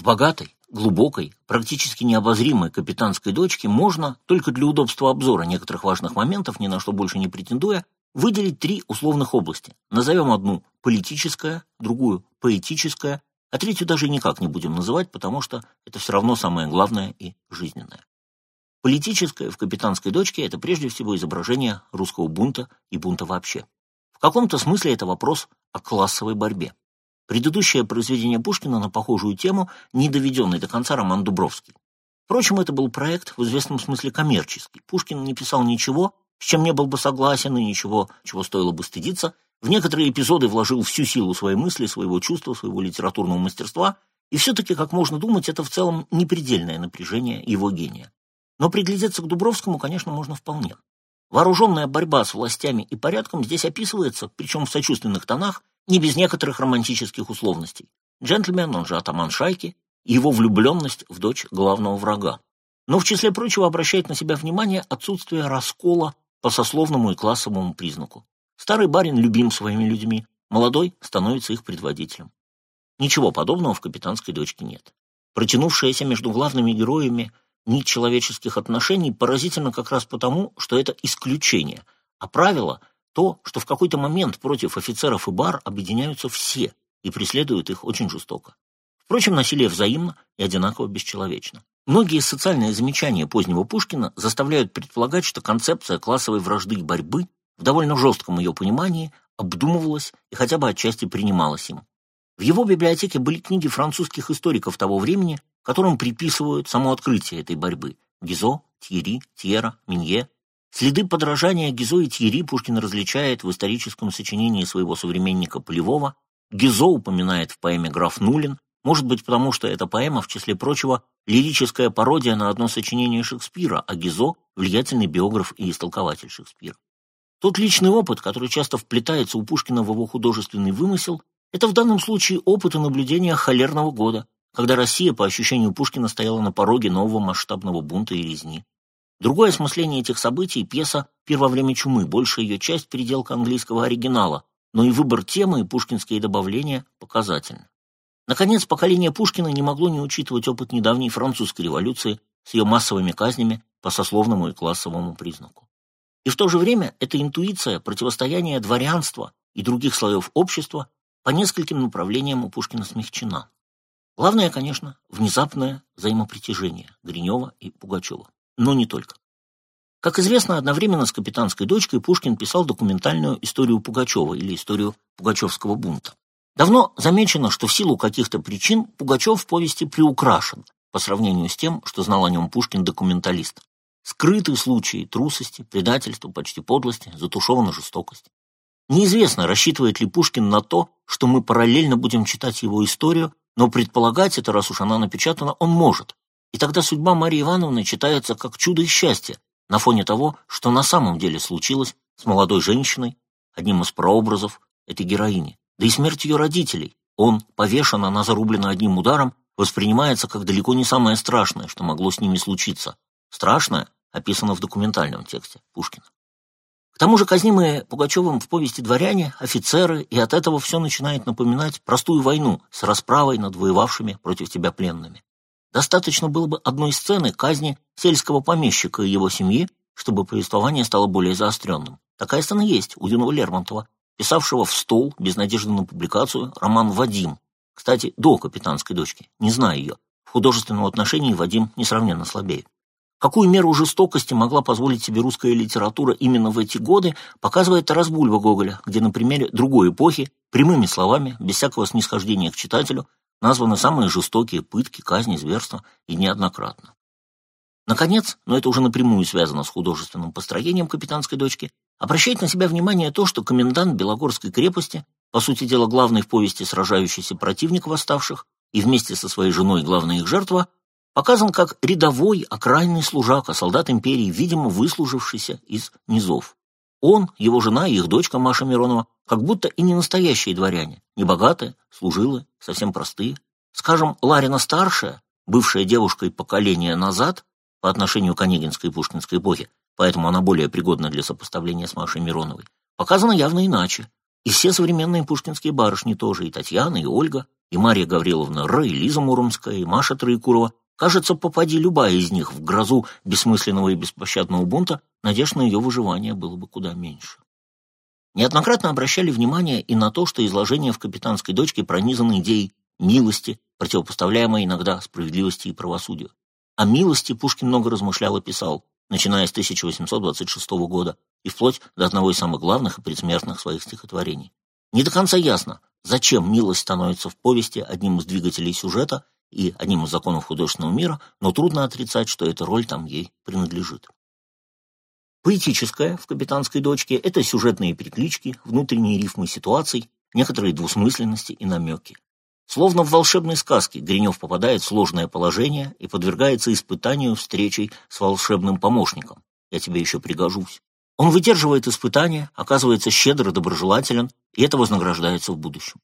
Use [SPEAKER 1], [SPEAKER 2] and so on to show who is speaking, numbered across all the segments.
[SPEAKER 1] В богатой, глубокой, практически необозримой капитанской дочке можно, только для удобства обзора некоторых важных моментов, ни на что больше не претендуя, выделить три условных области. Назовем одну политическая, другую поэтическая, а третью даже никак не будем называть, потому что это все равно самое главное и жизненное. Политическое в «Капитанской дочке» — это прежде всего изображение русского бунта и бунта вообще. В каком-то смысле это вопрос о классовой борьбе. Предыдущее произведение Пушкина на похожую тему, не доведенный до конца роман Дубровский. Впрочем, это был проект в известном смысле коммерческий. Пушкин не писал ничего, с чем не был бы согласен, и ничего, чего стоило бы стыдиться. В некоторые эпизоды вложил всю силу своей мысли, своего чувства, своего литературного мастерства, и все-таки, как можно думать, это в целом непредельное напряжение его гения. Но приглядеться к Дубровскому, конечно, можно вполне. Вооруженная борьба с властями и порядком здесь описывается, причем в сочувственных тонах, не без некоторых романтических условностей. Джентльмен, он же атаман шайки, и его влюбленность в дочь главного врага. Но в числе прочего обращает на себя внимание отсутствие раскола по сословному и классовому признаку. Старый барин любим своими людьми, молодой становится их предводителем. Ничего подобного в «Капитанской дочке» нет. Протянувшаяся между главными героями нить человеческих отношений поразительно как раз потому, что это исключение, а правило то, что в какой-то момент против офицеров и бар объединяются все и преследуют их очень жестоко. Впрочем, насилие взаимно и одинаково бесчеловечно. Многие социальные замечания позднего Пушкина заставляют предполагать, что концепция классовой вражды и борьбы в довольно жестком ее понимании обдумывалась и хотя бы отчасти принималась им. В его библиотеке были книги французских историков того времени, которым приписывают само открытие этой борьбы – Гизо, Тьери, Тьера, Минье, Следы подражания Гизо и Тьерри Пушкин различает в историческом сочинении своего современника Полевого. Гизо упоминает в поэме «Граф Нулин», может быть, потому что эта поэма, в числе прочего, лирическая пародия на одно сочинение Шекспира, а Гизо – влиятельный биограф и истолкователь Шекспира. Тот личный опыт, который часто вплетается у Пушкина в его художественный вымысел, это в данном случае опыт и наблюдения холерного года, когда Россия, по ощущению Пушкина, стояла на пороге нового масштабного бунта и резни. Другое осмысление этих событий – пьеса «Пир во время чумы», большая ее часть – переделка английского оригинала, но и выбор темы и пушкинские добавления показательны. Наконец, поколение Пушкина не могло не учитывать опыт недавней французской революции с ее массовыми казнями по сословному и классовому признаку. И в то же время эта интуиция противостояния дворянства и других слоев общества по нескольким направлениям у Пушкина смягчена. Главное, конечно, внезапное взаимопритяжение Гринева и Пугачева но не только. Как известно, одновременно с «Капитанской дочкой» Пушкин писал документальную историю Пугачева или историю Пугачевского бунта. Давно замечено, что в силу каких-то причин Пугачев в повести приукрашен по сравнению с тем, что знал о нем Пушкин-документалист. Скрыты случаи трусости, предательства, почти подлости, затушевана жестокость. Неизвестно, рассчитывает ли Пушкин на то, что мы параллельно будем читать его историю, но предполагать это, раз уж она напечатана, он может, и тогда судьба Марии Ивановны читается как чудо и счастье на фоне того, что на самом деле случилось с молодой женщиной, одним из прообразов этой героини. Да и смерть ее родителей. Он, повешен, она зарублена одним ударом, воспринимается как далеко не самое страшное, что могло с ними случиться. Страшное описано в документальном тексте Пушкина. К тому же казнимые Пугачевым в повести «Дворяне» офицеры, и от этого все начинает напоминать простую войну с расправой над воевавшими против тебя пленными. Достаточно было бы одной сцены казни сельского помещика и его семьи, чтобы повествование стало более заостренным. Такая сцена есть у юного Лермонтова, писавшего в стол, без надежды на публикацию, роман «Вадим». Кстати, до «Капитанской дочки», не знаю ее. В художественном отношении Вадим несравненно слабее. Какую меру жестокости могла позволить себе русская литература именно в эти годы, показывает Тарас Бульба Гоголя, где на примере другой эпохи, прямыми словами, без всякого снисхождения к читателю, названы самые жестокие пытки, казни, зверства и неоднократно. Наконец, но это уже напрямую связано с художественным построением капитанской дочки, обращает на себя внимание то, что комендант Белогорской крепости, по сути дела главный в повести сражающийся противник восставших и вместе со своей женой главная их жертва, показан как рядовой окраинный служака, солдат империи, видимо, выслужившийся из низов. Он, его жена и их дочка Маша Миронова как будто и не настоящие дворяне, не богатые, служилые, совсем простые. Скажем, Ларина старшая, бывшая девушкой поколения назад по отношению к Онегинской и Пушкинской эпохе, поэтому она более пригодна для сопоставления с Машей Мироновой, показана явно иначе. И все современные пушкинские барышни тоже, и Татьяна, и Ольга, и Марья Гавриловна Р, и Лиза Муромская, и Маша Троекурова, кажется, попади любая из них в грозу бессмысленного и беспощадного бунта, надежд на ее выживание было бы куда меньше. Неоднократно обращали внимание и на то, что изложение в «Капитанской дочке» пронизано идеей милости, противопоставляемой иногда справедливости и правосудию. О милости Пушкин много размышлял и писал, начиная с 1826 года и вплоть до одного из самых главных и предсмертных своих стихотворений. Не до конца ясно, зачем милость становится в повести одним из двигателей сюжета и одним из законов художественного мира, но трудно отрицать, что эта роль там ей принадлежит. Поэтическое в «Капитанской дочке» — это сюжетные переклички, внутренние рифмы ситуаций, некоторые двусмысленности и намеки. Словно в волшебной сказке Гринев попадает в сложное положение и подвергается испытанию встречей с волшебным помощником. Я тебе еще пригожусь. Он выдерживает испытания, оказывается щедро доброжелателен, и это вознаграждается в будущем.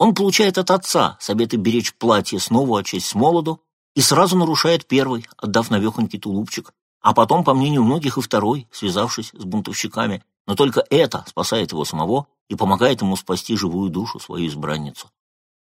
[SPEAKER 1] Он получает от отца советы беречь платье снова, а честь с молоду, и сразу нарушает первый, отдав навехонький тулупчик, а потом, по мнению многих, и второй, связавшись с бунтовщиками, но только это спасает его самого и помогает ему спасти живую душу, свою избранницу.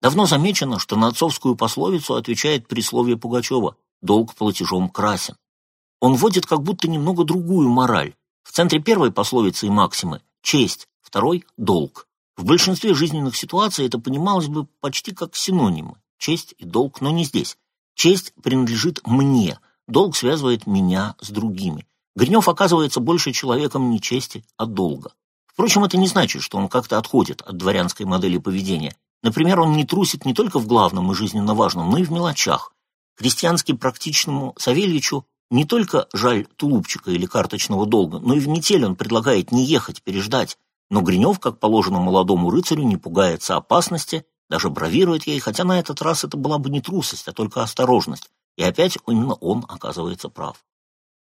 [SPEAKER 1] Давно замечено, что на отцовскую пословицу отвечает присловие Пугачева «долг платежом красен». Он вводит как будто немного другую мораль. В центре первой пословицы и максимы – честь, второй – долг. В большинстве жизненных ситуаций это понималось бы почти как синонимы – честь и долг, но не здесь. Честь принадлежит мне – Долг связывает меня с другими. Гринев оказывается больше человеком не чести, а долга. Впрочем, это не значит, что он как-то отходит от дворянской модели поведения. Например, он не трусит не только в главном и жизненно важном, но и в мелочах. Крестьянски практичному Савельичу не только жаль тулупчика или карточного долга, но и в метель он предлагает не ехать, переждать. Но Гринев, как положено молодому рыцарю, не пугается опасности, даже бравирует ей, хотя на этот раз это была бы не трусость, а только осторожность. И опять именно он оказывается прав.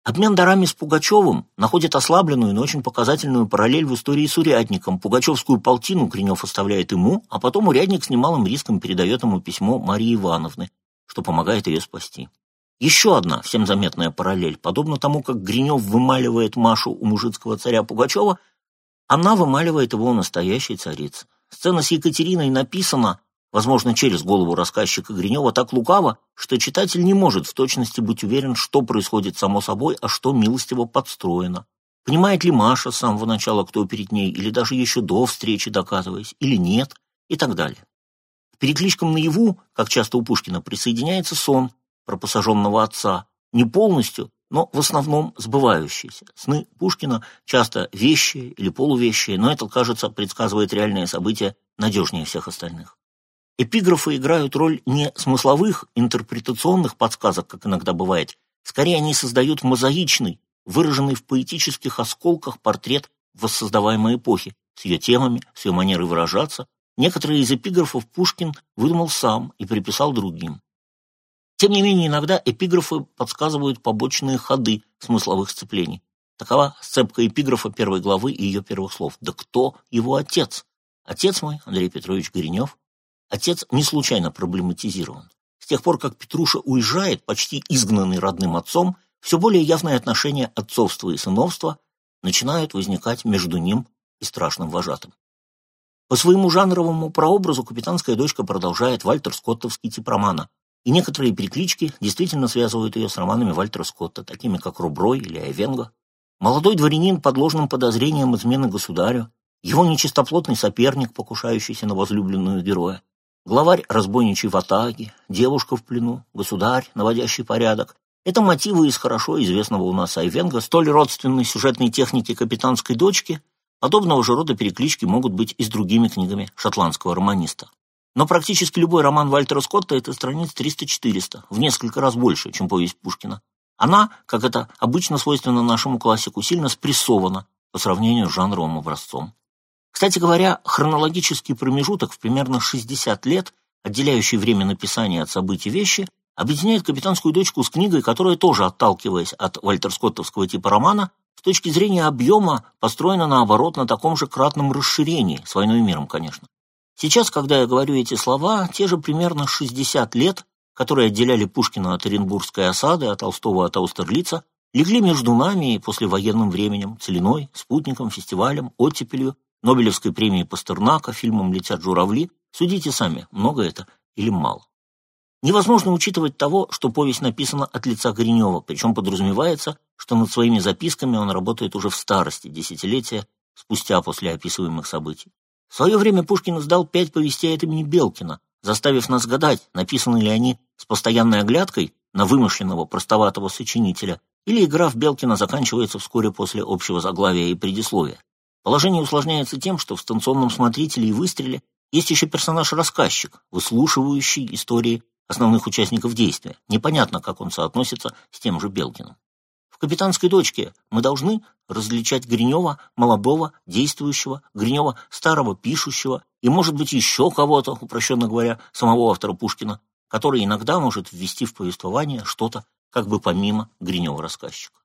[SPEAKER 1] Обмен дарами с Пугачевым находит ослабленную, но очень показательную параллель в истории с урядником. Пугачевскую полтину Кренев оставляет ему, а потом урядник с немалым риском передает ему письмо Марии Ивановны, что помогает ее спасти. Еще одна всем заметная параллель. Подобно тому, как Гринев вымаливает Машу у мужицкого царя Пугачева, она вымаливает его у настоящей царицы. Сцена с Екатериной написана возможно, через голову рассказчика Гринева, так лукаво, что читатель не может в точности быть уверен, что происходит само собой, а что милостиво подстроено. Понимает ли Маша с самого начала, кто перед ней, или даже еще до встречи доказываясь, или нет, и так далее. К перекличкам наяву, как часто у Пушкина, присоединяется сон про посаженного отца, не полностью, но в основном сбывающиеся. Сны Пушкина часто вещие или полувещие, но это, кажется, предсказывает реальные события надежнее всех остальных. Эпиграфы играют роль не смысловых, интерпретационных подсказок, как иногда бывает. Скорее, они создают мозаичный, выраженный в поэтических осколках портрет воссоздаваемой эпохи, с ее темами, с ее манерой выражаться. Некоторые из эпиграфов Пушкин выдумал сам и приписал другим. Тем не менее, иногда эпиграфы подсказывают побочные ходы смысловых сцеплений. Такова сцепка эпиграфа первой главы и ее первых слов. «Да кто его отец?» Отец мой, Андрей Петрович Горенев, Отец не случайно проблематизирован. С тех пор, как Петруша уезжает, почти изгнанный родным отцом, все более явные отношения отцовства и сыновства начинают возникать между ним и страшным вожатым. По своему жанровому прообразу капитанская дочка продолжает Вальтер Скоттовский тип романа, и некоторые переклички действительно связывают ее с романами Вальтера Скотта, такими как «Руброй» или «Айвенго». Молодой дворянин под ложным подозрением измены государю, его нечистоплотный соперник, покушающийся на возлюбленную героя, Главарь разбойничьей ватаги, девушка в плену, государь, наводящий порядок. Это мотивы из хорошо известного у нас Айвенга, столь родственной сюжетной техники капитанской дочки. Подобного же рода переклички могут быть и с другими книгами шотландского романиста. Но практически любой роман Вальтера Скотта – это страниц 300-400, в несколько раз больше, чем повесть Пушкина. Она, как это обычно свойственно нашему классику, сильно спрессована по сравнению с жанровым образцом. Кстати говоря, хронологический промежуток в примерно 60 лет, отделяющий время написания от событий вещи, объединяет «Капитанскую дочку» с книгой, которая тоже, отталкиваясь от вальтерскоттовского типа романа, с точки зрения объема построена наоборот на таком же кратном расширении, с «Войной и миром», конечно. Сейчас, когда я говорю эти слова, те же примерно 60 лет, которые отделяли Пушкина от Оренбургской осады, а Толстого от Аустерлица, легли между нами и послевоенным временем, целиной, спутником, фестивалем, оттепелью, Нобелевской премии Пастернака, фильмом «Летят журавли». Судите сами, много это или мало. Невозможно учитывать того, что повесть написана от лица Гринева, причем подразумевается, что над своими записками он работает уже в старости, десятилетия спустя после описываемых событий. В свое время Пушкин издал пять повестей от имени Белкина, заставив нас гадать, написаны ли они с постоянной оглядкой на вымышленного простоватого сочинителя, или игра в Белкина заканчивается вскоре после общего заглавия и предисловия. Положение усложняется тем, что в станционном смотрителе и выстреле есть еще персонаж-рассказчик, выслушивающий истории основных участников действия. Непонятно, как он соотносится с тем же Белкиным. «Капитанской дочке» мы должны различать Гринева, молодого, действующего, Гринева, старого, пишущего, и, может быть, еще кого-то, упрощенно говоря, самого автора Пушкина, который иногда может ввести в повествование что-то как бы помимо Гринева-рассказчика.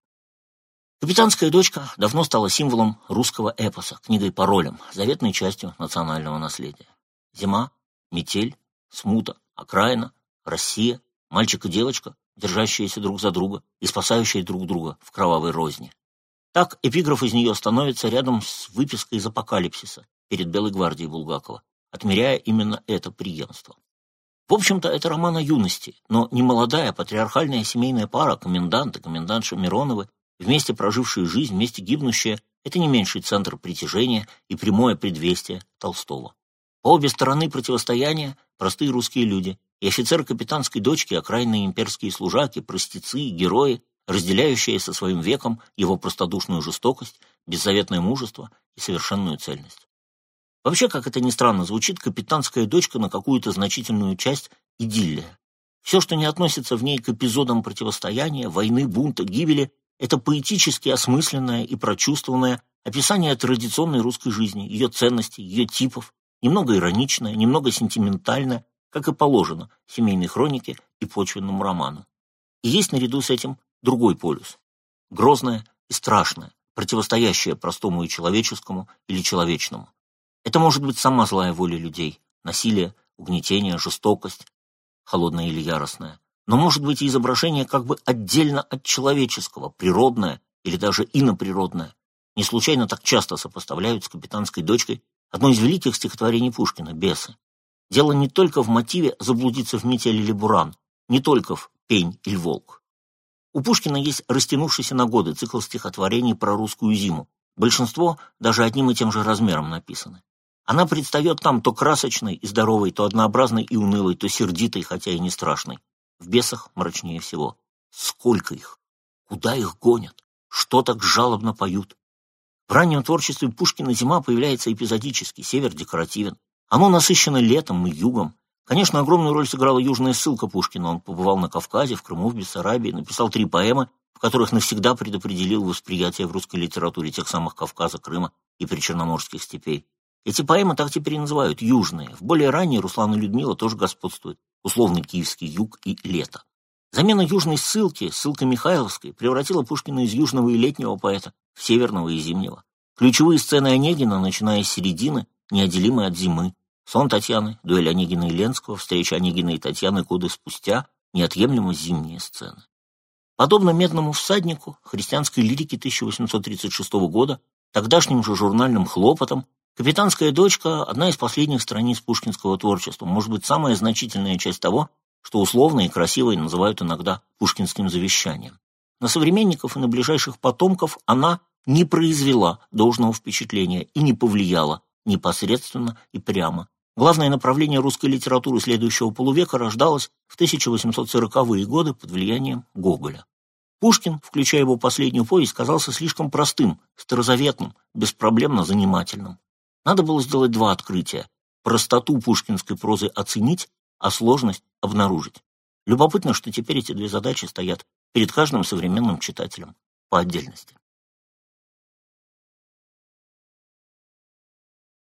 [SPEAKER 1] «Капитанская дочка» давно стала символом русского эпоса, книгой-паролем, заветной частью национального наследия. Зима, метель, смута, окраина, Россия, мальчик и девочка, держащиеся друг за друга и спасающие друг друга в кровавой розни. Так эпиграф из нее становится рядом с выпиской из апокалипсиса перед Белой гвардией Булгакова, отмеряя именно это преемство. В общем-то, это роман о юности, но не молодая патриархальная семейная пара, комендант и комендантша Мироновы, вместе прожившие жизнь, вместе гибнущие, это не меньший центр притяжения и прямое предвестие Толстого. По обе стороны противостояния простые русские люди, и офицеры капитанской дочки, окраинные имперские служаки, простецы герои, разделяющие со своим веком его простодушную жестокость, беззаветное мужество и совершенную цельность. Вообще, как это ни странно, звучит капитанская дочка на какую-то значительную часть идиллия. Все, что не относится в ней к эпизодам противостояния, войны, бунта, гибели, это поэтически осмысленное и прочувствованное описание традиционной русской жизни, ее ценностей, ее типов, немного ироничное, немного сентиментальное, как и положено семейной хронике и почвенному роману. И есть наряду с этим другой полюс. Грозное и страшное, противостоящее простому и человеческому или человечному. Это может быть сама злая воля людей, насилие, угнетение, жестокость, холодное или яростное. Но может быть и изображение как бы отдельно от человеческого, природное или даже иноприродное. Не случайно так часто сопоставляют с капитанской дочкой одно из великих стихотворений Пушкина «Бесы». Дело не только в мотиве «заблудиться в метель или буран», не только в «пень или волк». У Пушкина есть растянувшийся на годы цикл стихотворений про русскую зиму. Большинство даже одним и тем же размером написаны. Она предстает там то красочной и здоровой, то однообразной и унылой, то сердитой, хотя и не страшной. В бесах мрачнее всего. Сколько их? Куда их гонят? Что так жалобно поют? В раннем творчестве Пушкина зима появляется эпизодически, север декоративен. Оно насыщено летом и югом. Конечно, огромную роль сыграла южная ссылка Пушкина. Он побывал на Кавказе, в Крыму, в Бессарабии, написал три поэмы, в которых навсегда предопределил восприятие в русской литературе тех самых Кавказа, Крыма и причерноморских степей. Эти поэмы так теперь и называют «южные». В более Руслан и Людмила тоже господствуют. Условный киевский юг и лето. Замена южной ссылки, ссылка Михайловской, превратила Пушкина из южного и летнего поэта в северного и зимнего. Ключевые сцены Онегина, начиная с середины, неотделимы от зимы. Сон Татьяны, дуэль Онегина и Ленского, встреча Онегина и Татьяны годы спустя, неотъемлемо зимние сцены. Подобно «Медному всаднику» христианской лирики 1836 года, тогдашним же журнальным хлопотом, «Капитанская дочка» — одна из последних страниц пушкинского творчества, может быть, самая значительная часть того, что условно и красиво называют иногда пушкинским завещанием. На современников и на ближайших потомков она не произвела должного впечатления и не повлияла непосредственно и прямо. Главное направление русской литературы следующего полувека рождалось в 1840-е годы под влиянием Гоголя. Пушкин, включая его последнюю повесть, казался слишком простым, старозаветным, беспроблемно занимательным. Надо было сделать два открытия. Простоту пушкинской прозы оценить, а сложность обнаружить. Любопытно, что теперь эти две задачи стоят перед каждым современным читателем по отдельности.